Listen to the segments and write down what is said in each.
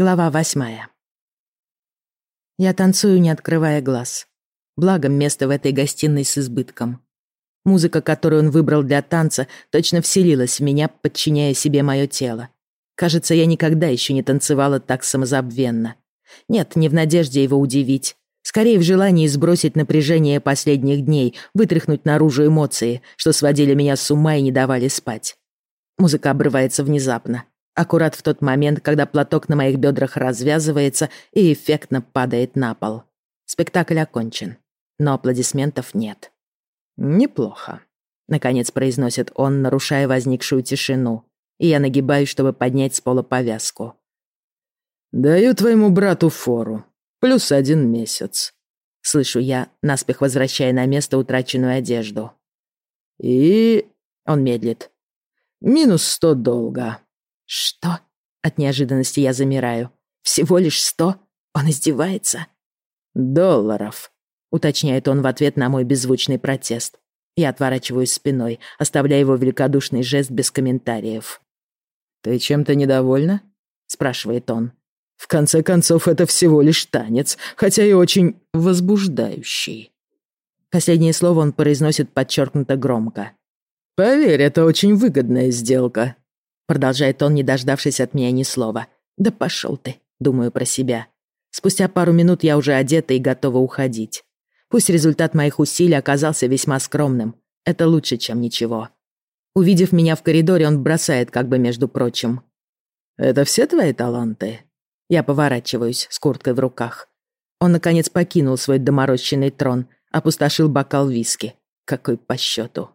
Глава восьмая. Я танцую, не открывая глаз. Благо, место в этой гостиной с избытком. Музыка, которую он выбрал для танца, точно вселилась в меня, подчиняя себе мое тело. Кажется, я никогда еще не танцевала так самозабвенно. Нет, не в надежде его удивить. Скорее в желании сбросить напряжение последних дней, вытряхнуть наружу эмоции, что сводили меня с ума и не давали спать. Музыка обрывается внезапно. Аккурат в тот момент, когда платок на моих бедрах развязывается и эффектно падает на пол. Спектакль окончен, но аплодисментов нет. «Неплохо», — наконец произносит он, нарушая возникшую тишину, и я нагибаюсь, чтобы поднять с пола повязку. «Даю твоему брату фору. Плюс один месяц», — слышу я, наспех возвращая на место утраченную одежду. «И...» — он медлит. «Минус сто долга». «Что?» От неожиданности я замираю. «Всего лишь сто? Он издевается?» «Долларов», — уточняет он в ответ на мой беззвучный протест. Я отворачиваюсь спиной, оставляя его великодушный жест без комментариев. «Ты чем-то недовольна?» — спрашивает он. «В конце концов, это всего лишь танец, хотя и очень возбуждающий». Последнее слово он произносит подчеркнуто громко. «Поверь, это очень выгодная сделка. Продолжает он, не дождавшись от меня ни слова. «Да пошел ты», — думаю про себя. Спустя пару минут я уже одета и готова уходить. Пусть результат моих усилий оказался весьма скромным. Это лучше, чем ничего. Увидев меня в коридоре, он бросает как бы между прочим. «Это все твои таланты?» Я поворачиваюсь с курткой в руках. Он, наконец, покинул свой доморощенный трон, опустошил бокал виски. Какой по счету.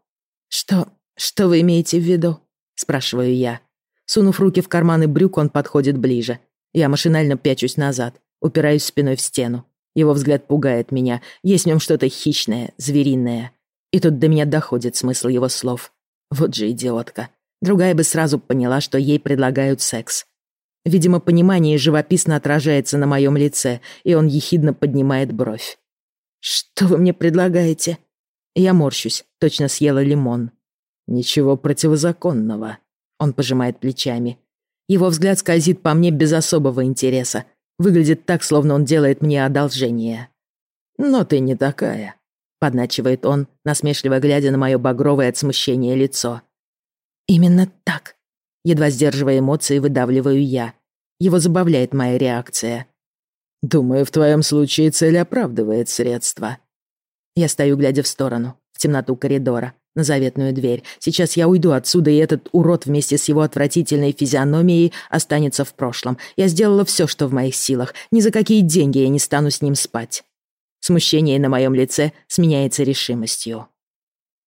«Что... что вы имеете в виду?» — спрашиваю я. Сунув руки в карманы брюк, он подходит ближе. Я машинально пячусь назад, упираюсь спиной в стену. Его взгляд пугает меня. Есть в нем что-то хищное, звериное. И тут до меня доходит смысл его слов. Вот же идиотка. Другая бы сразу поняла, что ей предлагают секс. Видимо, понимание живописно отражается на моем лице, и он ехидно поднимает бровь. «Что вы мне предлагаете?» Я морщусь, точно съела лимон. «Ничего противозаконного», он пожимает плечами. Его взгляд скользит по мне без особого интереса. Выглядит так, словно он делает мне одолжение. «Но ты не такая», — подначивает он, насмешливо глядя на мое багровое от смущения лицо. «Именно так», — едва сдерживая эмоции, выдавливаю я. Его забавляет моя реакция. «Думаю, в твоем случае цель оправдывает средства». Я стою, глядя в сторону, в темноту коридора, на заветную дверь. Сейчас я уйду отсюда, и этот урод вместе с его отвратительной физиономией останется в прошлом. Я сделала все, что в моих силах. Ни за какие деньги я не стану с ним спать. Смущение на моем лице сменяется решимостью.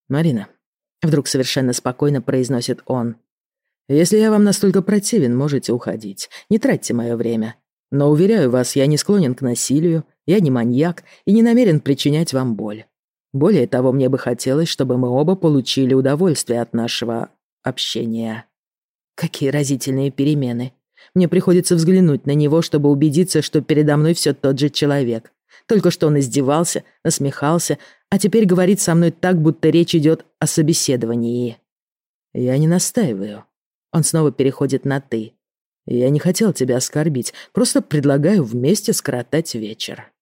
«Марина», — вдруг совершенно спокойно произносит он, «если я вам настолько противен, можете уходить. Не тратьте мое время. Но, уверяю вас, я не склонен к насилию, я не маньяк и не намерен причинять вам боль. Более того, мне бы хотелось, чтобы мы оба получили удовольствие от нашего общения. Какие разительные перемены. Мне приходится взглянуть на него, чтобы убедиться, что передо мной все тот же человек. Только что он издевался, насмехался, а теперь говорит со мной так, будто речь идет о собеседовании. Я не настаиваю. Он снова переходит на «ты». Я не хотел тебя оскорбить, просто предлагаю вместе скоротать вечер.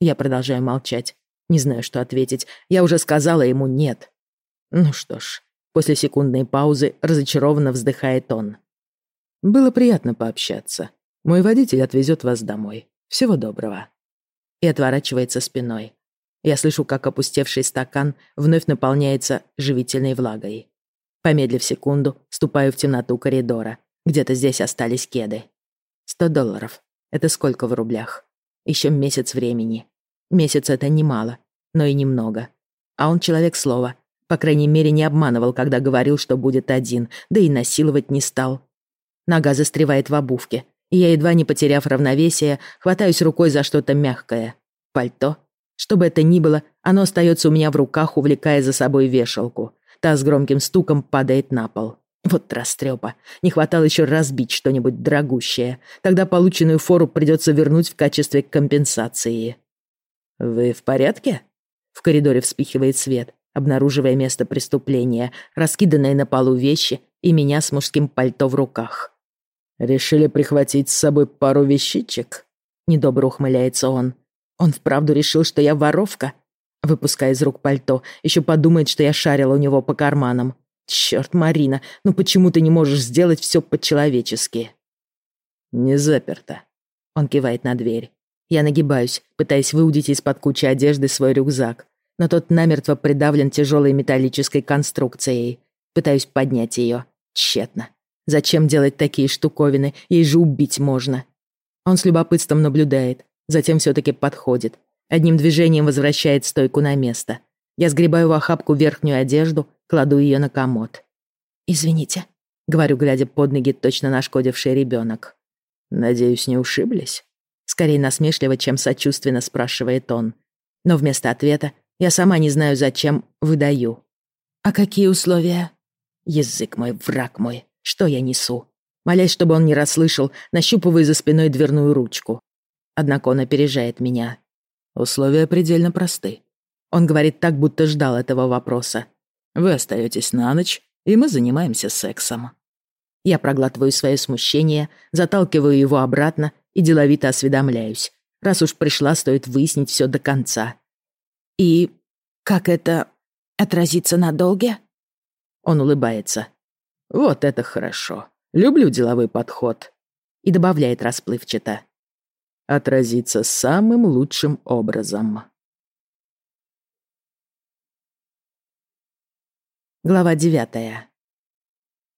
Я продолжаю молчать. Не знаю, что ответить. Я уже сказала ему «нет». Ну что ж, после секундной паузы разочарованно вздыхает он. Было приятно пообщаться. Мой водитель отвезет вас домой. Всего доброго. И отворачивается спиной. Я слышу, как опустевший стакан вновь наполняется живительной влагой. Помедлив секунду, ступаю в темноту коридора. Где-то здесь остались кеды. Сто долларов. Это сколько в рублях? Еще месяц времени. Месяц — это немало, но и немного. А он человек слова. По крайней мере, не обманывал, когда говорил, что будет один, да и насиловать не стал. Нога застревает в обувке, и я, едва не потеряв равновесие, хватаюсь рукой за что-то мягкое. Пальто? Что бы это ни было, оно остается у меня в руках, увлекая за собой вешалку. Та с громким стуком падает на пол. Вот растрепа. Не хватало еще разбить что-нибудь дорогущее. Тогда полученную фору придется вернуть в качестве компенсации. «Вы в порядке?» В коридоре вспихивает свет, обнаруживая место преступления, раскиданные на полу вещи и меня с мужским пальто в руках. «Решили прихватить с собой пару вещичек?» Недобро ухмыляется он. «Он вправду решил, что я воровка?» Выпуская из рук пальто, еще подумает, что я шарила у него по карманам. Черт, Марина, ну почему ты не можешь сделать все по-человечески? Не заперто. Он кивает на дверь. Я нагибаюсь, пытаясь выудить из-под кучи одежды свой рюкзак, но тот намертво придавлен тяжелой металлической конструкцией. Пытаюсь поднять ее. Тщетно. Зачем делать такие штуковины? Ей же убить можно. Он с любопытством наблюдает, затем все-таки подходит, Одним движением возвращает стойку на место. Я сгребаю в охапку верхнюю одежду, кладу ее на комод. «Извините», — говорю, глядя под ноги точно нашкодивший ребенок. «Надеюсь, не ушиблись?» Скорее насмешливо, чем сочувственно спрашивает он. Но вместо ответа я сама не знаю, зачем выдаю. «А какие условия?» Язык мой, враг мой, что я несу? Молясь, чтобы он не расслышал, нащупываю за спиной дверную ручку. Однако он опережает меня. Условия предельно просты. Он говорит так, будто ждал этого вопроса. Вы остаетесь на ночь, и мы занимаемся сексом. Я проглатываю свое смущение, заталкиваю его обратно и деловито осведомляюсь. Раз уж пришла, стоит выяснить все до конца. И как это отразится на долге? Он улыбается. Вот это хорошо. Люблю деловой подход. И добавляет расплывчато отразится самым лучшим образом. Глава девятая.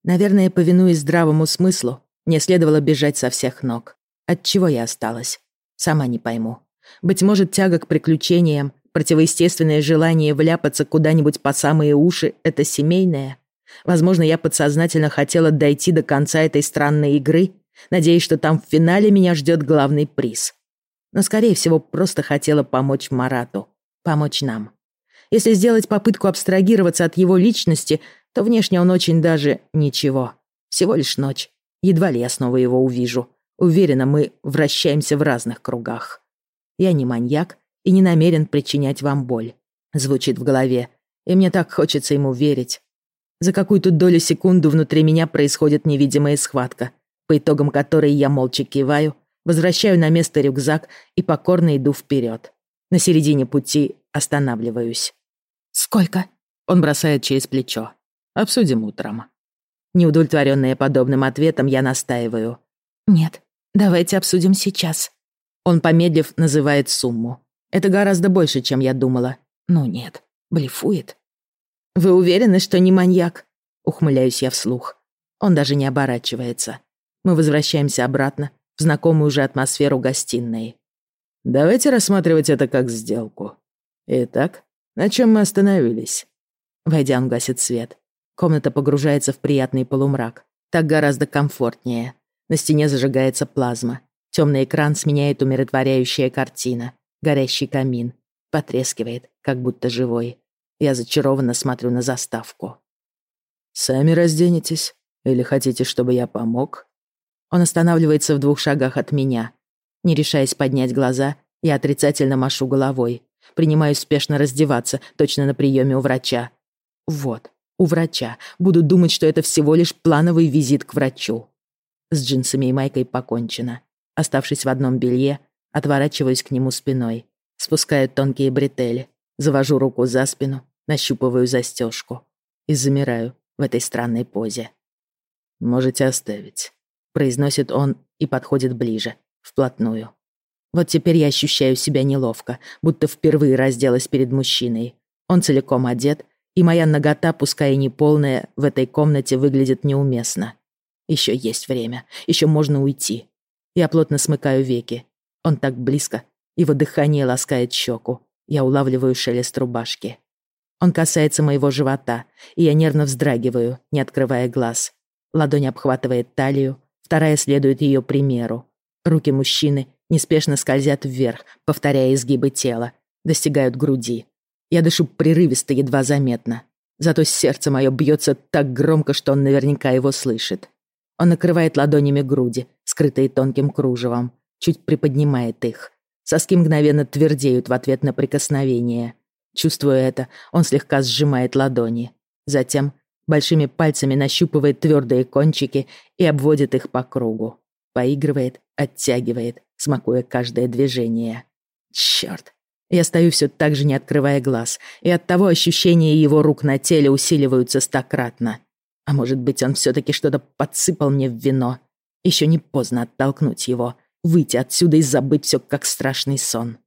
Наверное, повинуясь здравому смыслу, мне следовало бежать со всех ног. От чего я осталась? Сама не пойму. Быть может, тяга к приключениям, противоестественное желание вляпаться куда-нибудь по самые уши — это семейное? Возможно, я подсознательно хотела дойти до конца этой странной игры надеясь, что там в финале меня ждет главный приз. Но, скорее всего, просто хотела помочь Марату, помочь нам. Если сделать попытку абстрагироваться от его личности, то внешне он очень даже ничего. Всего лишь ночь. Едва ли я снова его увижу. Уверена, мы вращаемся в разных кругах. Я не маньяк и не намерен причинять вам боль. Звучит в голове, и мне так хочется ему верить. За какую-то долю секунду внутри меня происходит невидимая схватка — по итогам которой я молча киваю, возвращаю на место рюкзак и покорно иду вперед. На середине пути останавливаюсь. «Сколько?» Он бросает через плечо. «Обсудим утром». Неудовлетворенная подобным ответом, я настаиваю. «Нет, давайте обсудим сейчас». Он, помедлив, называет сумму. Это гораздо больше, чем я думала. Ну нет, блефует. «Вы уверены, что не маньяк?» Ухмыляюсь я вслух. Он даже не оборачивается. Мы возвращаемся обратно в знакомую уже атмосферу гостиной. Давайте рассматривать это как сделку. Итак, на чем мы остановились? Войдя, он гасит свет. Комната погружается в приятный полумрак. Так гораздо комфортнее. На стене зажигается плазма. Темный экран сменяет умиротворяющая картина. Горящий камин. Потрескивает, как будто живой. Я зачарованно смотрю на заставку. «Сами разденетесь? Или хотите, чтобы я помог?» Он останавливается в двух шагах от меня. Не решаясь поднять глаза, я отрицательно машу головой. Принимаюсь спешно раздеваться, точно на приеме у врача. Вот, у врача. Буду думать, что это всего лишь плановый визит к врачу. С джинсами и майкой покончено. Оставшись в одном белье, отворачиваюсь к нему спиной. Спускаю тонкие бретели. Завожу руку за спину, нащупываю застежку. И замираю в этой странной позе. Можете оставить произносит он и подходит ближе, вплотную. Вот теперь я ощущаю себя неловко, будто впервые разделась перед мужчиной. Он целиком одет, и моя нагота, пускай и не полная, в этой комнате выглядит неуместно. Еще есть время, еще можно уйти. Я плотно смыкаю веки. Он так близко, его дыхание ласкает щеку. Я улавливаю шелест рубашки. Он касается моего живота, и я нервно вздрагиваю, не открывая глаз. Ладонь обхватывает талию, вторая следует ее примеру. Руки мужчины неспешно скользят вверх, повторяя изгибы тела, достигают груди. Я дышу прерывисто, едва заметно. Зато сердце мое бьется так громко, что он наверняка его слышит. Он накрывает ладонями груди, скрытые тонким кружевом, чуть приподнимает их. Соски мгновенно твердеют в ответ на прикосновение. Чувствуя это, он слегка сжимает ладони. Затем большими пальцами нащупывает твердые кончики и обводит их по кругу. Поигрывает, оттягивает, смакуя каждое движение. Чёрт. Я стою все так же, не открывая глаз, и оттого ощущения его рук на теле усиливаются стократно. А может быть, он все таки что-то подсыпал мне в вино. Еще не поздно оттолкнуть его, выйти отсюда и забыть все как страшный сон.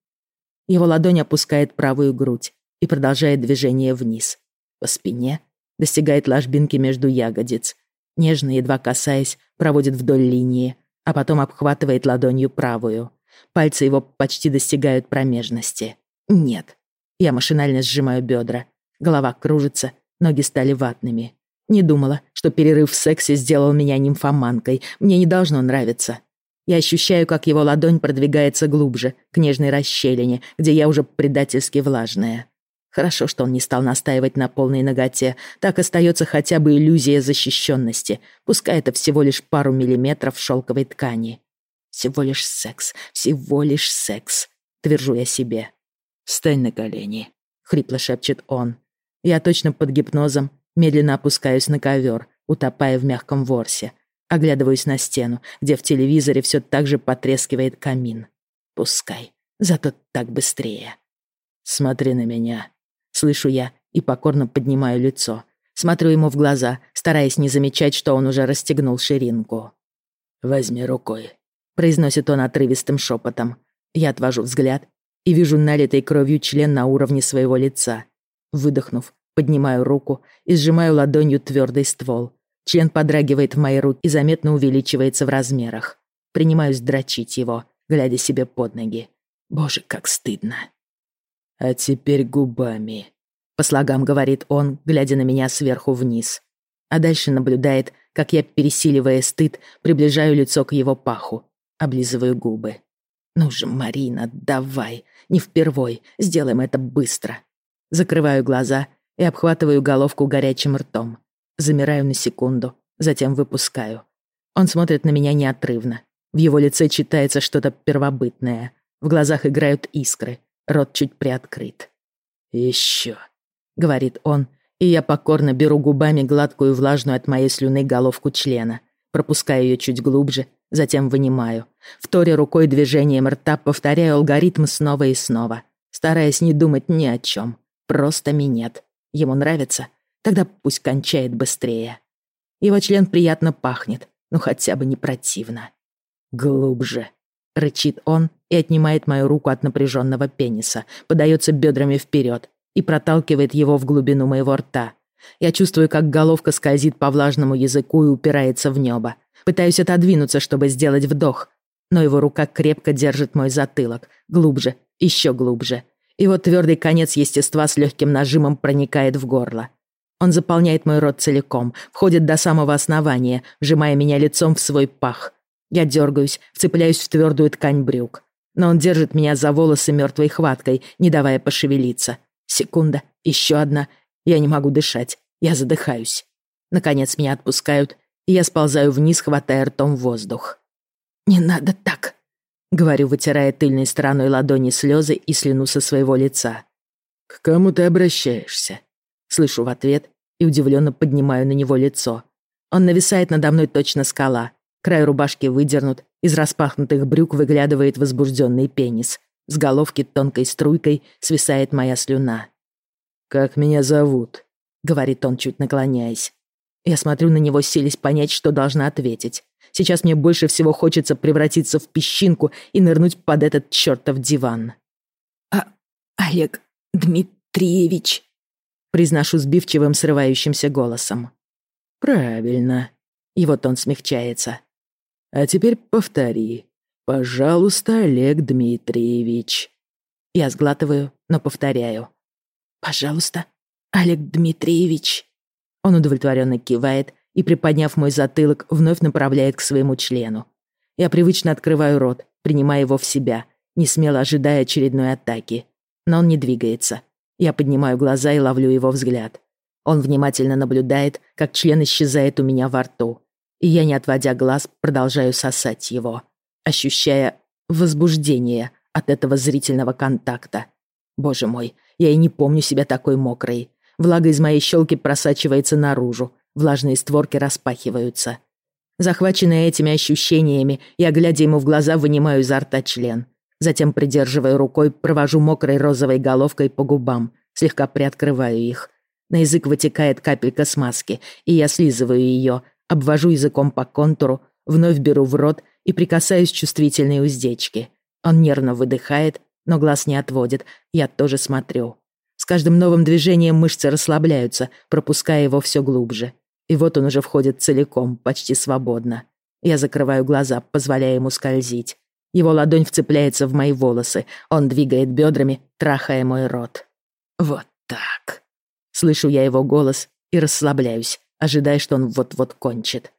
Его ладонь опускает правую грудь и продолжает движение вниз. По спине достигает ложбинки между ягодиц. Нежно, едва касаясь, проводит вдоль линии, а потом обхватывает ладонью правую. Пальцы его почти достигают промежности. Нет. Я машинально сжимаю бедра. Голова кружится, ноги стали ватными. Не думала, что перерыв в сексе сделал меня нимфоманкой. Мне не должно нравиться. Я ощущаю, как его ладонь продвигается глубже, к нежной расщелине, где я уже предательски влажная. Хорошо, что он не стал настаивать на полной ноготе. Так остается хотя бы иллюзия защищенности. Пускай это всего лишь пару миллиметров шелковой ткани. Всего лишь секс, всего лишь секс, твержу я себе. «Встань на колени», — хрипло шепчет он. Я точно под гипнозом медленно опускаюсь на ковер, утопая в мягком ворсе. Оглядываюсь на стену, где в телевизоре все так же потрескивает камин. Пускай, зато так быстрее. «Смотри на меня», — слышу я и покорно поднимаю лицо. Смотрю ему в глаза, стараясь не замечать, что он уже расстегнул ширинку. «Возьми рукой», — произносит он отрывистым шепотом. Я отвожу взгляд и вижу налитой кровью член на уровне своего лица. Выдохнув, поднимаю руку и сжимаю ладонью твердый ствол. Член подрагивает в моей руке и заметно увеличивается в размерах. Принимаюсь дрочить его, глядя себе под ноги. Боже, как стыдно. «А теперь губами», — по слогам говорит он, глядя на меня сверху вниз. А дальше наблюдает, как я, пересиливая стыд, приближаю лицо к его паху, облизываю губы. «Ну же, Марина, давай, не впервой, сделаем это быстро». Закрываю глаза и обхватываю головку горячим ртом. Замираю на секунду, затем выпускаю. Он смотрит на меня неотрывно. В его лице читается что-то первобытное. В глазах играют искры. Рот чуть приоткрыт. «Еще», — говорит он, и я покорно беру губами гладкую влажную от моей слюны головку члена, пропускаю ее чуть глубже, затем вынимаю. Вторя рукой движением рта повторяю алгоритм снова и снова, стараясь не думать ни о чем. Просто минет. Ему нравится? Тогда пусть кончает быстрее. Его член приятно пахнет, но хотя бы не противно. Глубже. Рычит он и отнимает мою руку от напряженного пениса, подается бедрами вперед и проталкивает его в глубину моего рта. Я чувствую, как головка скользит по влажному языку и упирается в небо. Пытаюсь отодвинуться, чтобы сделать вдох, но его рука крепко держит мой затылок, глубже, еще глубже. Его твердый конец естества с легким нажимом проникает в горло. Он заполняет мой рот целиком, входит до самого основания, сжимая меня лицом в свой пах. Я дергаюсь, вцепляюсь в твердую ткань брюк. Но он держит меня за волосы мертвой хваткой, не давая пошевелиться. Секунда, еще одна. Я не могу дышать. Я задыхаюсь. Наконец меня отпускают, и я сползаю вниз, хватая ртом воздух. «Не надо так», — говорю, вытирая тыльной стороной ладони слезы и слюну со своего лица. «К кому ты обращаешься?» Слышу в ответ и удивленно поднимаю на него лицо. Он нависает надо мной точно скала. Край рубашки выдернут, из распахнутых брюк выглядывает возбужденный пенис. С головки тонкой струйкой свисает моя слюна. «Как меня зовут?» — говорит он, чуть наклоняясь. Я смотрю на него, селись понять, что должна ответить. Сейчас мне больше всего хочется превратиться в песчинку и нырнуть под этот чертов диван. «А, Олег Дмитриевич», произношу сбивчивым срывающимся голосом. «Правильно». И вот он смягчается. «А теперь повтори. Пожалуйста, Олег Дмитриевич». Я сглатываю, но повторяю. «Пожалуйста, Олег Дмитриевич». Он удовлетворенно кивает и, приподняв мой затылок, вновь направляет к своему члену. Я привычно открываю рот, принимая его в себя, не смело ожидая очередной атаки. Но он не двигается, я поднимаю глаза и ловлю его взгляд. Он внимательно наблюдает, как член исчезает у меня во рту. И я, не отводя глаз, продолжаю сосать его, ощущая возбуждение от этого зрительного контакта. Боже мой, я и не помню себя такой мокрой. Влага из моей щелки просачивается наружу, влажные створки распахиваются. Захваченная этими ощущениями, я, глядя ему в глаза, вынимаю изо рта член. Затем, придерживая рукой, провожу мокрой розовой головкой по губам, слегка приоткрываю их. На язык вытекает капелька смазки, и я слизываю ее, обвожу языком по контуру, вновь беру в рот и прикасаюсь чувствительной уздечке. Он нервно выдыхает, но глаз не отводит, я тоже смотрю. С каждым новым движением мышцы расслабляются, пропуская его все глубже. И вот он уже входит целиком, почти свободно. Я закрываю глаза, позволяя ему скользить. Его ладонь вцепляется в мои волосы. Он двигает бедрами, трахая мой рот. Вот так. Слышу я его голос и расслабляюсь, ожидая, что он вот-вот кончит.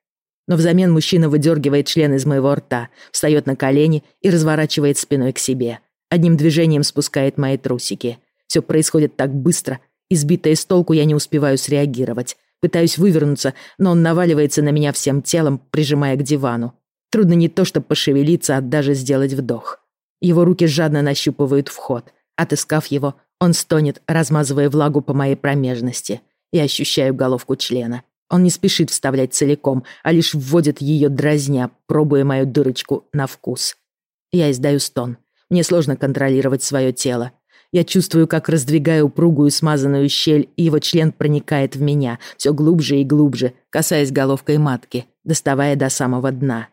Но взамен мужчина выдергивает член из моего рта, встает на колени и разворачивает спиной к себе. Одним движением спускает мои трусики. Все происходит так быстро. Избитая с толку, я не успеваю среагировать. Пытаюсь вывернуться, но он наваливается на меня всем телом, прижимая к дивану. Трудно не то что пошевелиться, а даже сделать вдох. Его руки жадно нащупывают вход. Отыскав его, он стонет, размазывая влагу по моей промежности. Я ощущаю головку члена. Он не спешит вставлять целиком, а лишь вводит ее дразня, пробуя мою дырочку на вкус. Я издаю стон. Мне сложно контролировать свое тело. Я чувствую, как раздвигаю упругую смазанную щель, его член проникает в меня, все глубже и глубже, касаясь головкой матки, доставая до самого дна.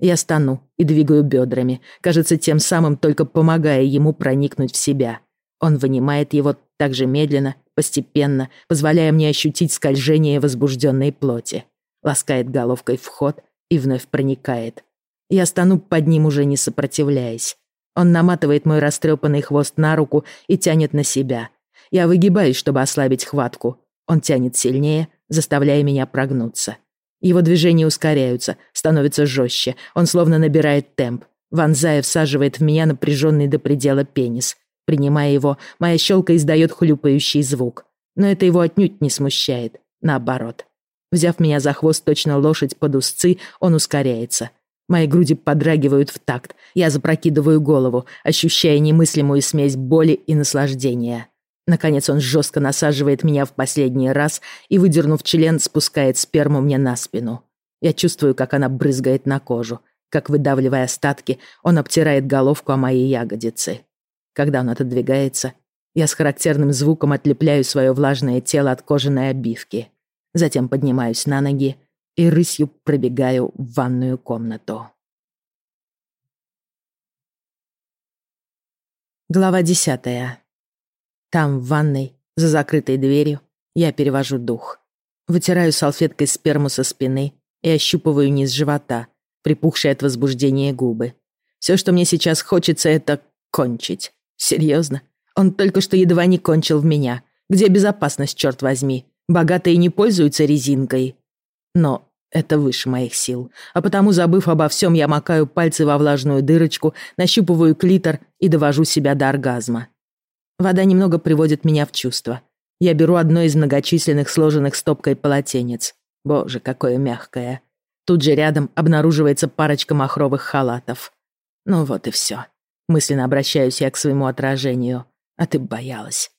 Я стану и двигаю бедрами, кажется, тем самым только помогая ему проникнуть в себя. Он вынимает его так же медленно, постепенно, позволяя мне ощутить скольжение возбужденной плоти. Ласкает головкой вход и вновь проникает. Я стану под ним, уже не сопротивляясь. Он наматывает мой растрепанный хвост на руку и тянет на себя. Я выгибаюсь, чтобы ослабить хватку. Он тянет сильнее, заставляя меня прогнуться. Его движения ускоряются, становятся жестче. Он словно набирает темп. Ванзая всаживает в меня напряженный до предела пенис. Принимая его, моя щелка издает хлюпающий звук. Но это его отнюдь не смущает. Наоборот. Взяв меня за хвост точно лошадь под узцы, он ускоряется. Мои груди подрагивают в такт. Я запрокидываю голову, ощущая немыслимую смесь боли и наслаждения. Наконец он жестко насаживает меня в последний раз и, выдернув член, спускает сперму мне на спину. Я чувствую, как она брызгает на кожу, как, выдавливая остатки, он обтирает головку о мои ягодицы. Когда он отодвигается, я с характерным звуком отлепляю свое влажное тело от кожаной обивки. Затем поднимаюсь на ноги и рысью пробегаю в ванную комнату. Глава десятая. Там, в ванной, за закрытой дверью, я перевожу дух. Вытираю салфеткой сперму со спины и ощупываю низ живота, припухшие от возбуждения губы. Все, что мне сейчас хочется, это кончить. Серьезно? Он только что едва не кончил в меня. Где безопасность, черт возьми? Богатые не пользуются резинкой. Но это выше моих сил. А потому, забыв обо всем, я макаю пальцы во влажную дырочку, нащупываю клитор и довожу себя до оргазма. Вода немного приводит меня в чувство. Я беру одно из многочисленных сложенных стопкой полотенец. Боже, какое мягкое. Тут же рядом обнаруживается парочка махровых халатов. Ну вот и все. Мысленно обращаюсь я к своему отражению. А ты боялась.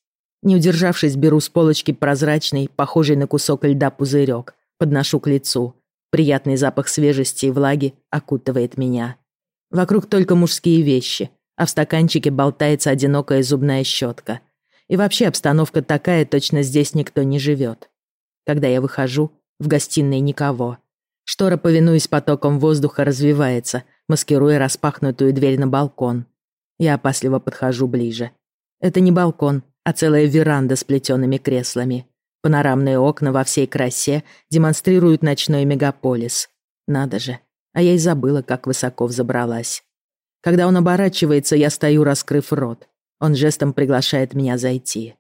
Не удержавшись, беру с полочки прозрачный, похожий на кусок льда пузырек, подношу к лицу. Приятный запах свежести и влаги окутывает меня. Вокруг только мужские вещи, а в стаканчике болтается одинокая зубная щетка. И вообще обстановка такая, точно здесь никто не живет. Когда я выхожу, в гостиной никого. Штора, повинуясь потоком воздуха, развивается, маскируя распахнутую дверь на балкон. Я опасливо подхожу ближе. Это не балкон, а целая веранда с плетеными креслами. Панорамные окна во всей красе демонстрируют ночной мегаполис. Надо же, а я и забыла, как высоко взобралась. Когда он оборачивается, я стою, раскрыв рот. Он жестом приглашает меня зайти.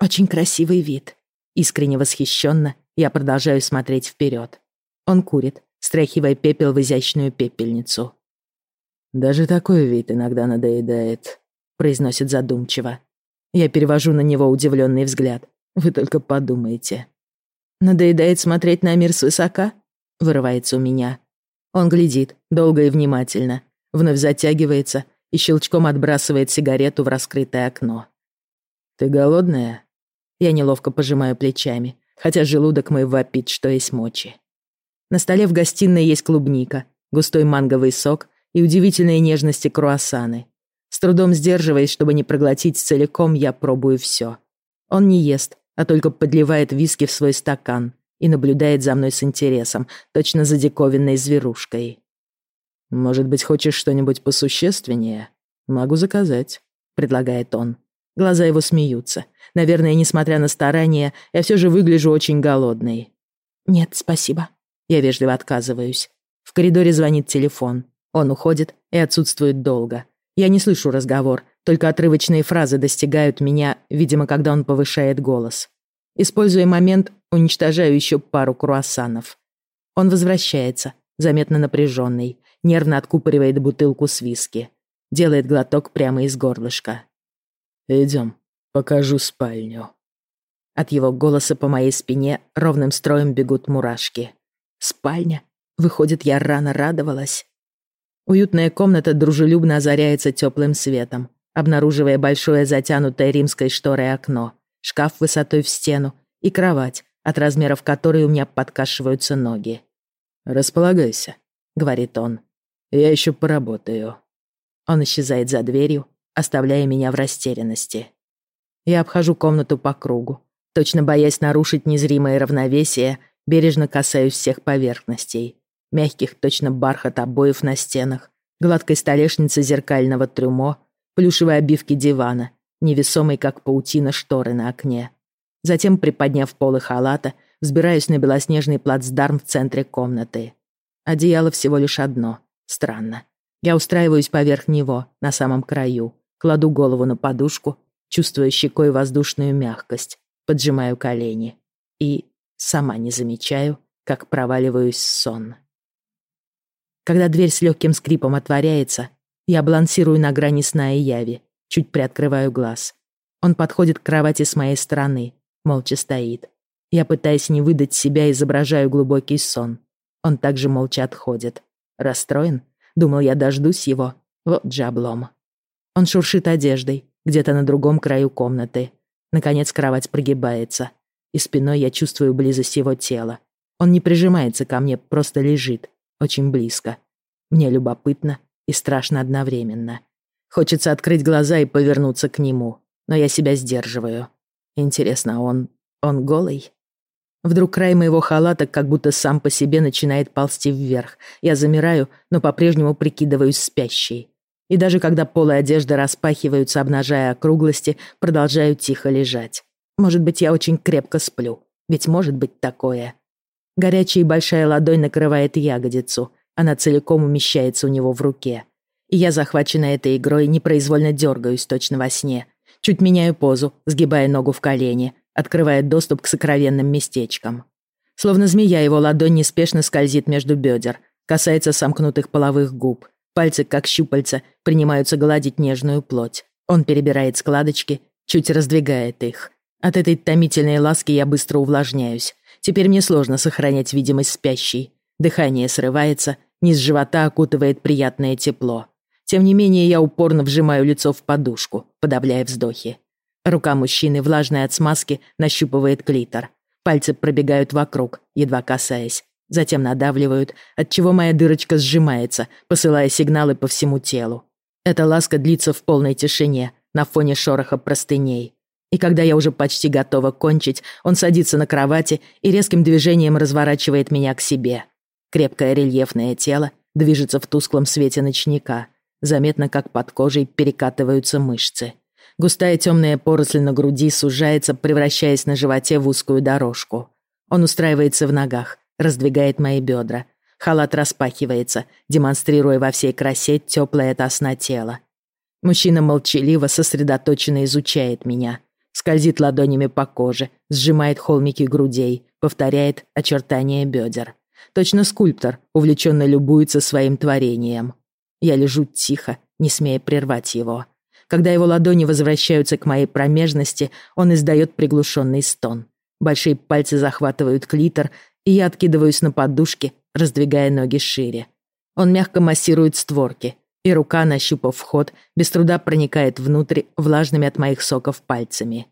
Очень красивый вид. Искренне восхищенно я продолжаю смотреть вперед. Он курит, стряхивая пепел в изящную пепельницу. «Даже такой вид иногда надоедает», — произносит задумчиво. Я перевожу на него удивленный взгляд. Вы только подумайте. «Надоедает смотреть на мир свысока?» — вырывается у меня. Он глядит, долго и внимательно, вновь затягивается и щелчком отбрасывает сигарету в раскрытое окно. «Ты голодная?» Я неловко пожимаю плечами, хотя желудок мой вопит, что есть мочи. На столе в гостиной есть клубника, густой манговый сок и удивительные нежности круассаны. С трудом сдерживаясь, чтобы не проглотить целиком, я пробую все. Он не ест, а только подливает виски в свой стакан и наблюдает за мной с интересом, точно за диковинной зверушкой. «Может быть, хочешь что-нибудь посущественнее? Могу заказать», — предлагает он. Глаза его смеются. Наверное, несмотря на старания, я все же выгляжу очень голодной. «Нет, спасибо». Я вежливо отказываюсь. В коридоре звонит телефон. Он уходит и отсутствует долго. Я не слышу разговор, только отрывочные фразы достигают меня, видимо, когда он повышает голос. Используя момент, уничтожаю еще пару круассанов. Он возвращается, заметно напряженный, нервно откупоривает бутылку с виски. Делает глоток прямо из горлышка. «Идем, покажу спальню». От его голоса по моей спине ровным строем бегут мурашки. Спальня? Выходит, я рано радовалась. Уютная комната дружелюбно озаряется теплым светом, обнаруживая большое затянутое римской шторой окно, шкаф высотой в стену и кровать, от размеров которой у меня подкашиваются ноги. «Располагайся», — говорит он. «Я еще поработаю». Он исчезает за дверью, оставляя меня в растерянности. Я обхожу комнату по кругу, точно боясь нарушить незримое равновесие, бережно касаюсь всех поверхностей мягких точно бархат обоев на стенах, гладкой столешницы зеркального трюмо, плюшевой обивки дивана, невесомой, как паутина, шторы на окне. Затем, приподняв полы халата, взбираюсь на белоснежный плацдарм в центре комнаты. Одеяло всего лишь одно. Странно. Я устраиваюсь поверх него, на самом краю, кладу голову на подушку, чувствуя щекой воздушную мягкость, поджимаю колени и сама не замечаю, как проваливаюсь в сон. Когда дверь с легким скрипом отворяется, я балансирую на грани сна и яви, чуть приоткрываю глаз. Он подходит к кровати с моей стороны, молча стоит. Я, пытаясь не выдать себя, изображаю глубокий сон. Он также молча отходит. Расстроен? Думал, я дождусь его. Вот же облом. Он шуршит одеждой, где-то на другом краю комнаты. Наконец кровать прогибается, и спиной я чувствую близость его тела. Он не прижимается ко мне, просто лежит, очень близко. Мне любопытно и страшно одновременно. Хочется открыть глаза и повернуться к нему, но я себя сдерживаю. Интересно, он... он голый? Вдруг край моего халата как будто сам по себе начинает ползти вверх. Я замираю, но по-прежнему прикидываюсь спящей. И даже когда полы одежды распахиваются, обнажая округлости, продолжаю тихо лежать. Может быть, я очень крепко сплю. Ведь может быть такое. Горячая и большая ладонь накрывает ягодицу. Она целиком умещается у него в руке. И я, захваченная этой игрой, непроизвольно дергаюсь точно во сне. Чуть меняю позу, сгибая ногу в колени, открывая доступ к сокровенным местечкам. Словно змея, его ладонь неспешно скользит между бедер, касается сомкнутых половых губ. Пальцы, как щупальца, принимаются гладить нежную плоть. Он перебирает складочки, чуть раздвигает их. От этой томительной ласки я быстро увлажняюсь. Теперь мне сложно сохранять видимость спящей. Дыхание срывается, низ живота окутывает приятное тепло. Тем не менее, я упорно вжимаю лицо в подушку, подавляя вздохи. Рука мужчины, влажная от смазки, нащупывает клитор. Пальцы пробегают вокруг, едва касаясь. Затем надавливают, отчего моя дырочка сжимается, посылая сигналы по всему телу. Эта ласка длится в полной тишине, на фоне шороха простыней. И когда я уже почти готова кончить, он садится на кровати и резким движением разворачивает меня к себе. Крепкое рельефное тело движется в тусклом свете ночника. Заметно, как под кожей перекатываются мышцы. Густая темная поросль на груди сужается, превращаясь на животе в узкую дорожку. Он устраивается в ногах, раздвигает мои бедра. Халат распахивается, демонстрируя во всей красе теплое от сна тело. Мужчина молчаливо, сосредоточенно изучает меня — скользит ладонями по коже, сжимает холмики грудей, повторяет очертания бедер. Точно скульптор, увлеченно любуется своим творением. Я лежу тихо, не смея прервать его. Когда его ладони возвращаются к моей промежности, он издает приглушенный стон. Большие пальцы захватывают клитор, и я откидываюсь на подушке, раздвигая ноги шире. Он мягко массирует створки, и рука, нащупав вход, без труда проникает внутрь влажными от моих соков пальцами.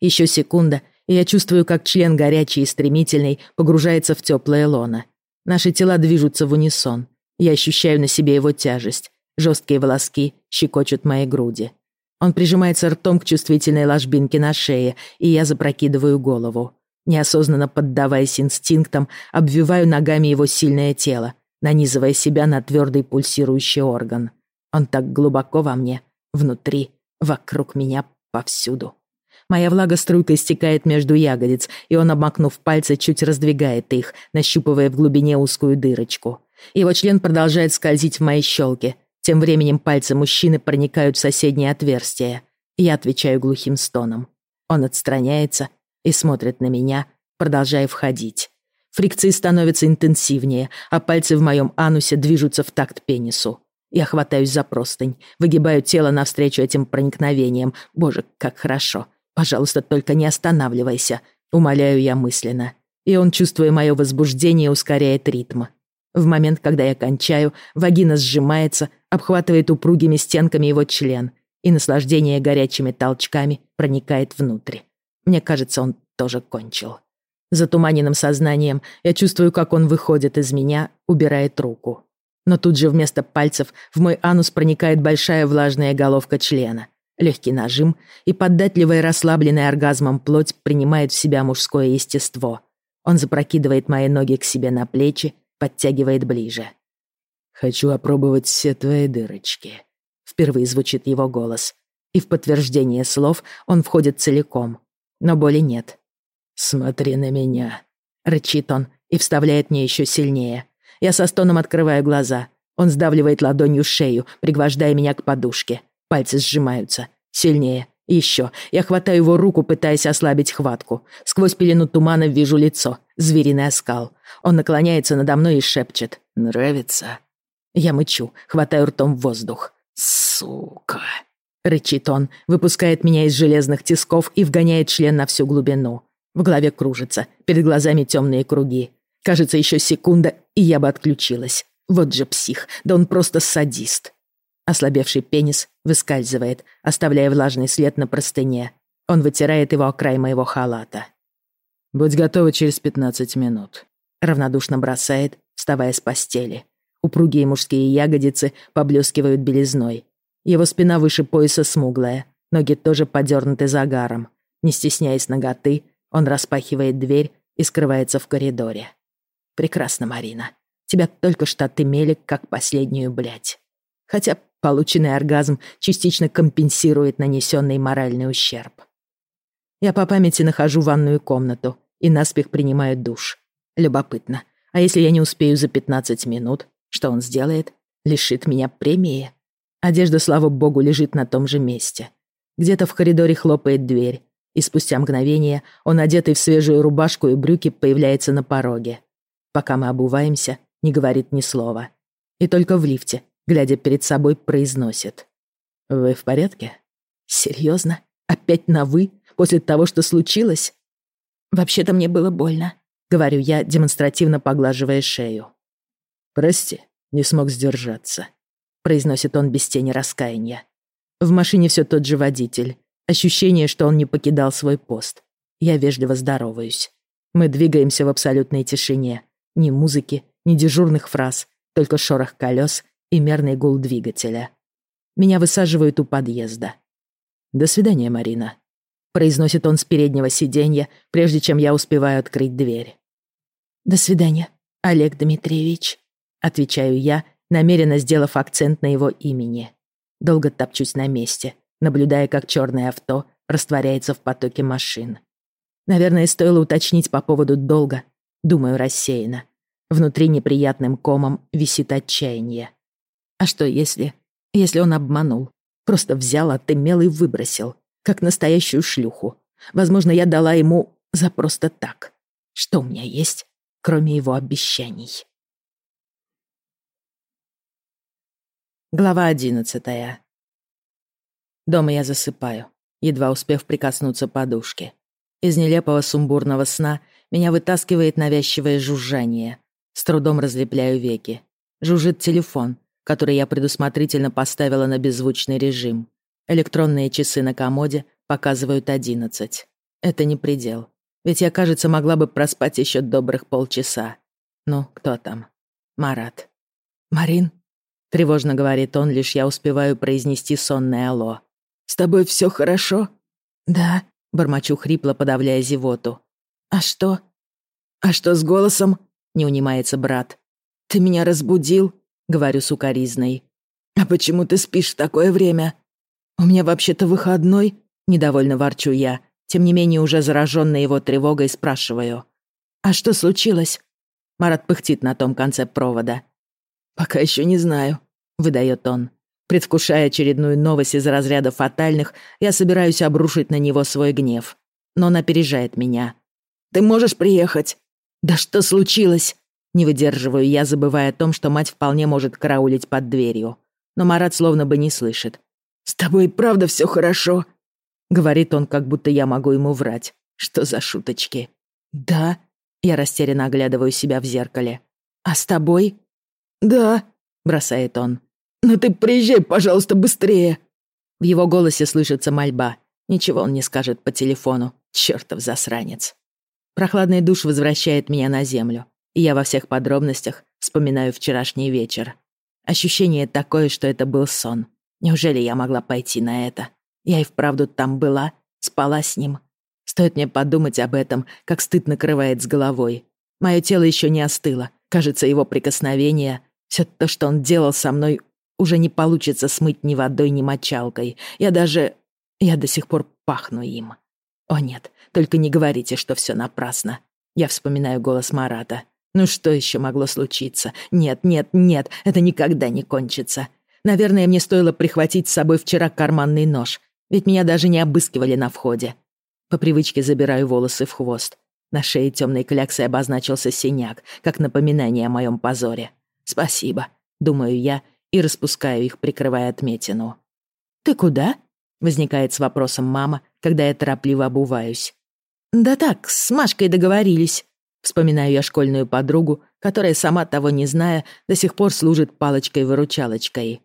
Еще секунда, и я чувствую, как член горячий и стремительный погружается в теплое лоно. Наши тела движутся в унисон. Я ощущаю на себе его тяжесть. Жесткие волоски щекочут мои груди. Он прижимается ртом к чувствительной ложбинке на шее, и я запрокидываю голову. Неосознанно поддаваясь инстинктам, обвиваю ногами его сильное тело, нанизывая себя на твердый пульсирующий орган. Он так глубоко во мне, внутри, вокруг меня, повсюду. Моя влага струйкой стекает между ягодиц, и он, обмакнув пальцы, чуть раздвигает их, нащупывая в глубине узкую дырочку. Его член продолжает скользить в мои щелки. Тем временем пальцы мужчины проникают в соседнее отверстие. Я отвечаю глухим стоном. Он отстраняется и смотрит на меня, продолжая входить. Фрикции становятся интенсивнее, а пальцы в моем анусе движутся в такт пенису. Я хватаюсь за простынь, выгибаю тело навстречу этим проникновениям. Боже, как хорошо. Пожалуйста, только не останавливайся, умоляю я мысленно. И он, чувствуя мое возбуждение, ускоряет ритм. В момент, когда я кончаю, вагина сжимается, обхватывает упругими стенками его член, и наслаждение горячими толчками проникает внутрь. Мне кажется, он тоже кончил. Затуманенным сознанием я чувствую, как он выходит из меня, убирает руку. Но тут же вместо пальцев в мой анус проникает большая влажная головка члена. Легкий нажим, и поддатливая расслабленная оргазмом плоть принимает в себя мужское естество. Он запрокидывает мои ноги к себе на плечи, подтягивает ближе. «Хочу опробовать все твои дырочки», — впервые звучит его голос. И в подтверждение слов он входит целиком. Но боли нет. «Смотри на меня», — рычит он и вставляет мне еще сильнее. Я со стоном открываю глаза. Он сдавливает ладонью шею, пригвождая меня к подушке. Пальцы сжимаются. Сильнее. Еще. Я хватаю его руку, пытаясь ослабить хватку. Сквозь пелену тумана вижу лицо. Звериный оскал. Он наклоняется надо мной и шепчет. «Нравится?» Я мычу, хватаю ртом воздух. «Сука!» Рычит он, выпускает меня из железных тисков и вгоняет член на всю глубину. В голове кружится, перед глазами темные круги. Кажется, еще секунда, и я бы отключилась. Вот же псих, да он просто садист. Ослабевший пенис выскальзывает, оставляя влажный след на простыне. Он вытирает его о край моего халата. «Будь готова через пятнадцать минут», — равнодушно бросает, вставая с постели. Упругие мужские ягодицы поблескивают белизной. Его спина выше пояса смуглая, ноги тоже подернуты загаром. Не стесняясь ноготы, он распахивает дверь и скрывается в коридоре. «Прекрасно, Марина. Тебя только что отымели, как последнюю блядь. Хотя Полученный оргазм частично компенсирует нанесенный моральный ущерб. Я по памяти нахожу ванную комнату и наспех принимаю душ. Любопытно. А если я не успею за 15 минут, что он сделает? Лишит меня премии. Одежда, слава богу, лежит на том же месте. Где-то в коридоре хлопает дверь, и спустя мгновение он, одетый в свежую рубашку и брюки, появляется на пороге. Пока мы обуваемся, не говорит ни слова. И только в лифте глядя перед собой, произносит. «Вы в порядке? Серьезно? Опять на «вы» после того, что случилось?» «Вообще-то мне было больно», — говорю я, демонстративно поглаживая шею. «Прости, не смог сдержаться», — произносит он без тени раскаяния. В машине все тот же водитель. Ощущение, что он не покидал свой пост. Я вежливо здороваюсь. Мы двигаемся в абсолютной тишине. Ни музыки, ни дежурных фраз, только шорох колес и мерный гул двигателя. Меня высаживают у подъезда. «До свидания, Марина», — произносит он с переднего сиденья, прежде чем я успеваю открыть дверь. «До свидания, Олег Дмитриевич», — отвечаю я, намеренно сделав акцент на его имени. Долго топчусь на месте, наблюдая, как черное авто растворяется в потоке машин. Наверное, стоило уточнить по поводу долга. Думаю рассеянно. Внутри неприятным комом висит отчаяние. А что если... Если он обманул? Просто взял, отымел и выбросил. Как настоящую шлюху. Возможно, я дала ему за просто так. Что у меня есть, кроме его обещаний? Глава одиннадцатая. Дома я засыпаю, едва успев прикоснуться подушке. Из нелепого сумбурного сна меня вытаскивает навязчивое жужжание. С трудом разлепляю веки. Жужжит телефон, который я предусмотрительно поставила на беззвучный режим. Электронные часы на комоде показывают одиннадцать. Это не предел. Ведь я, кажется, могла бы проспать еще добрых полчаса. Ну, кто там? Марат. «Марин?» — тревожно говорит он, лишь я успеваю произнести сонное «Алло». «С тобой все хорошо?» «Да», — бормочу хрипло, подавляя зевоту. «А что?» «А что с голосом?» — не унимается брат. «Ты меня разбудил?» — говорю сукоризной. «А почему ты спишь в такое время?» «У меня вообще-то выходной», — недовольно ворчу я, тем не менее уже заражённая его тревогой спрашиваю. «А что случилось?» Марат пыхтит на том конце провода. «Пока еще не знаю», — выдает он. Предвкушая очередную новость из разряда фатальных, я собираюсь обрушить на него свой гнев. Но он опережает меня. «Ты можешь приехать?» «Да что случилось?» Не выдерживаю я, забывая о том, что мать вполне может караулить под дверью. Но Марат словно бы не слышит. «С тобой правда все хорошо?» Говорит он, как будто я могу ему врать. Что за шуточки? «Да?» Я растерянно оглядываю себя в зеркале. «А с тобой?» «Да», — бросает он. «Но ты приезжай, пожалуйста, быстрее!» В его голосе слышится мольба. Ничего он не скажет по телефону. Чёртов засранец. Прохладный душ возвращает меня на землю, я во всех подробностях вспоминаю вчерашний вечер. Ощущение такое, что это был сон. Неужели я могла пойти на это? Я и вправду там была, спала с ним. Стоит мне подумать об этом, как стыд накрывает с головой. Мое тело еще не остыло. Кажется, его прикосновение, все то, что он делал со мной, уже не получится смыть ни водой, ни мочалкой. Я даже... Я до сих пор пахну им. О нет, только не говорите, что все напрасно. Я вспоминаю голос Марата. Ну что еще могло случиться? Нет, нет, нет, это никогда не кончится. Наверное, мне стоило прихватить с собой вчера карманный нож, ведь меня даже не обыскивали на входе. По привычке забираю волосы в хвост. На шее темной кляксой обозначился синяк, как напоминание о моем позоре. Спасибо, думаю я, и распускаю их, прикрывая отметину. «Ты куда?» — возникает с вопросом мама, когда я торопливо обуваюсь. «Да так, с Машкой договорились». Вспоминаю я школьную подругу, которая, сама того не зная, до сих пор служит палочкой-выручалочкой.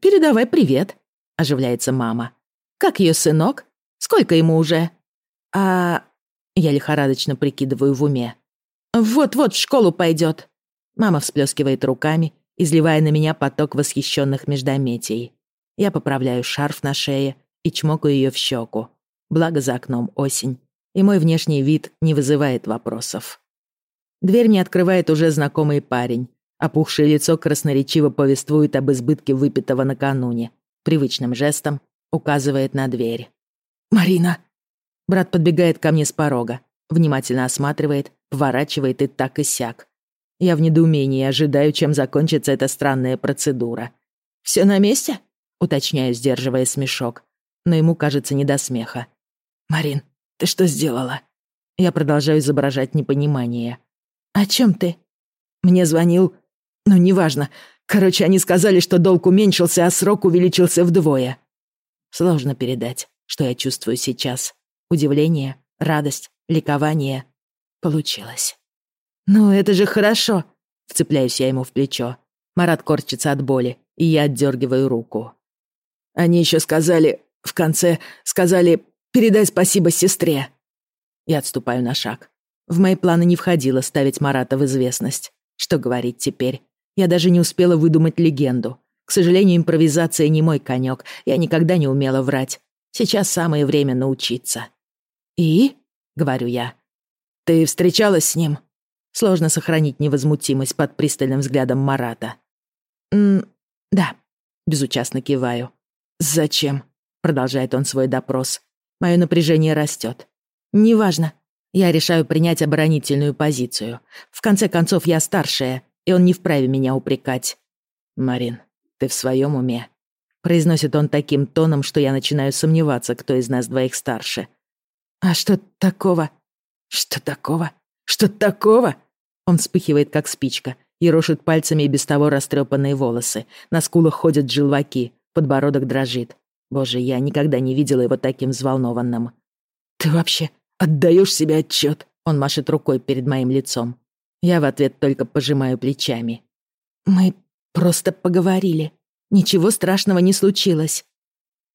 «Передавай привет», — оживляется мама. «Как ее сынок? Сколько ему уже?» «А...» — я лихорадочно прикидываю в уме. «Вот-вот в школу пойдет». Мама всплескивает руками, изливая на меня поток восхищенных междометий. Я поправляю шарф на шее и чмокаю ее в щеку. Благо за окном осень, и мой внешний вид не вызывает вопросов. Дверь мне открывает уже знакомый парень. Опухшее лицо красноречиво повествует об избытке выпитого накануне. Привычным жестом указывает на дверь. «Марина!» Брат подбегает ко мне с порога, внимательно осматривает, поворачивает и так и сяк. Я в недоумении ожидаю, чем закончится эта странная процедура. «Все на месте?» — уточняю, сдерживая смешок. Но ему кажется не до смеха. «Марин, ты что сделала?» Я продолжаю изображать непонимание. «О чем ты?» Мне звонил... Ну, неважно. Короче, они сказали, что долг уменьшился, а срок увеличился вдвое. Сложно передать, что я чувствую сейчас. Удивление, радость, ликование. Получилось. «Ну, это же хорошо!» Вцепляюсь я ему в плечо. Марат корчится от боли, и я отдергиваю руку. Они еще сказали... В конце сказали «передай спасибо сестре». Я отступаю на шаг. В мои планы не входило ставить Марата в известность. Что говорить теперь? Я даже не успела выдумать легенду. К сожалению, импровизация не мой конек. Я никогда не умела врать. Сейчас самое время научиться. «И?» — говорю я. «Ты встречалась с ним?» Сложно сохранить невозмутимость под пристальным взглядом Марата. «М да», — безучастно киваю. «Зачем?» — продолжает он свой допрос. Мое напряжение растет. «Неважно. Я решаю принять оборонительную позицию. В конце концов, я старшая, и он не вправе меня упрекать». «Марин, ты в своем уме?» Произносит он таким тоном, что я начинаю сомневаться, кто из нас двоих старше. «А что такого?» «Что такого?» Что такого?» Он вспыхивает, как спичка, и рошит пальцами и без того растрепанные волосы. На скулах ходят желваки, подбородок дрожит. Боже, я никогда не видела его таким взволнованным. «Ты вообще отдаешь себе отчет? Он машет рукой перед моим лицом. Я в ответ только пожимаю плечами. «Мы просто поговорили. Ничего страшного не случилось».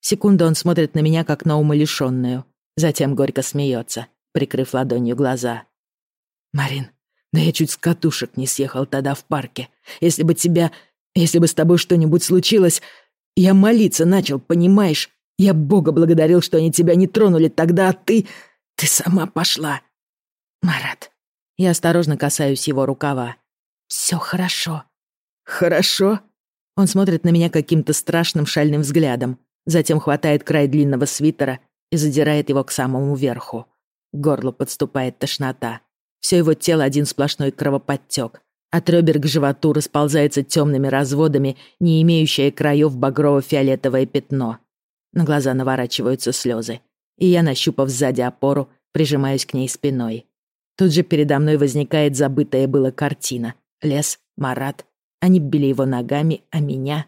Секунду он смотрит на меня, как на умалишённую. Затем горько смеется, прикрыв ладонью глаза. «Марин, да я чуть с катушек не съехал тогда в парке. Если бы тебя... Если бы с тобой что-нибудь случилось, я молиться начал, понимаешь? Я Бога благодарил, что они тебя не тронули тогда, а ты... Ты сама пошла. Марат, я осторожно касаюсь его рукава. Все хорошо. Хорошо? Он смотрит на меня каким-то страшным шальным взглядом, затем хватает край длинного свитера и задирает его к самому верху. К горлу подступает тошнота. Все его тело один сплошной кровоподтек. От ребер к животу расползается темными разводами, не имеющее краев багрово-фиолетовое пятно. На глаза наворачиваются слезы, и я, нащупав сзади опору, прижимаюсь к ней спиной. Тут же передо мной возникает забытая была картина. Лес, Марат. Они били его ногами, а меня...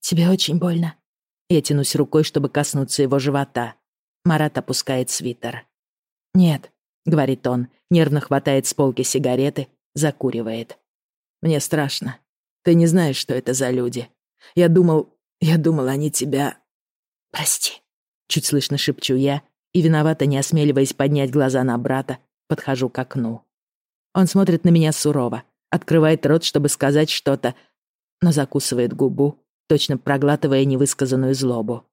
«Тебе очень больно?» Я тянусь рукой, чтобы коснуться его живота. Марат опускает свитер. «Нет», — говорит он, нервно хватает с полки сигареты, закуривает. «Мне страшно. Ты не знаешь, что это за люди. Я думал... Я думал, они тебя...» «Прости», — чуть слышно шепчу я, и виновато не осмеливаясь поднять глаза на брата, подхожу к окну. Он смотрит на меня сурово, открывает рот, чтобы сказать что-то, но закусывает губу, точно проглатывая невысказанную злобу.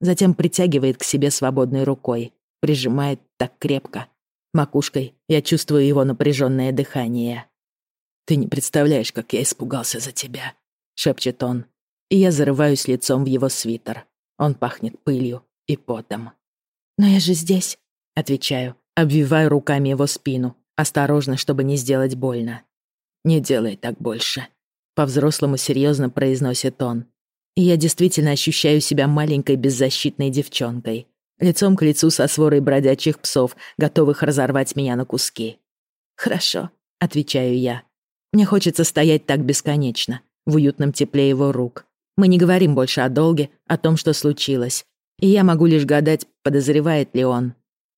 Затем притягивает к себе свободной рукой, прижимает так крепко. Макушкой я чувствую его напряженное дыхание. «Ты не представляешь, как я испугался за тебя», — шепчет он. И я зарываюсь лицом в его свитер. Он пахнет пылью и потом. «Но я же здесь», — отвечаю, обвиваю руками его спину, осторожно, чтобы не сделать больно. «Не делай так больше», — по-взрослому серьезно произносит он. И я действительно ощущаю себя маленькой беззащитной девчонкой, лицом к лицу со сворой бродячих псов, готовых разорвать меня на куски. «Хорошо», — отвечаю я. Мне хочется стоять так бесконечно, в уютном тепле его рук. Мы не говорим больше о долге, о том, что случилось. И я могу лишь гадать, подозревает ли он.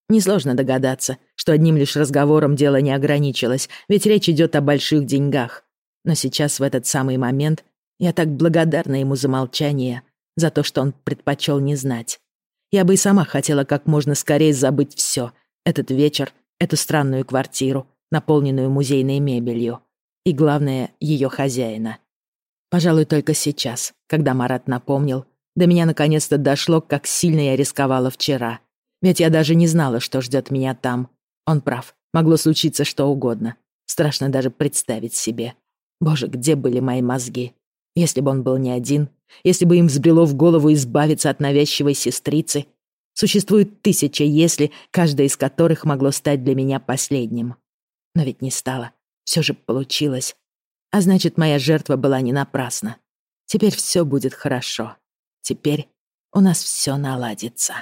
Несложно догадаться, что одним лишь разговором дело не ограничилось, ведь речь идет о больших деньгах. Но сейчас, в этот самый момент, я так благодарна ему за молчание, за то, что он предпочел не знать. Я бы и сама хотела как можно скорее забыть все. Этот вечер, эту странную квартиру, наполненную музейной мебелью. И, главное, ее хозяина. Пожалуй, только сейчас, когда Марат напомнил, до меня наконец-то дошло, как сильно я рисковала вчера — ведь я даже не знала, что ждет меня там. Он прав. Могло случиться что угодно. Страшно даже представить себе. Боже, где были мои мозги? Если бы он был не один, если бы им взбрело в голову избавиться от навязчивой сестрицы, существует тысяча «если», каждая из которых могло стать для меня последним. Но ведь не стало. Все же получилось. А значит, моя жертва была не напрасна. Теперь все будет хорошо. Теперь у нас все наладится.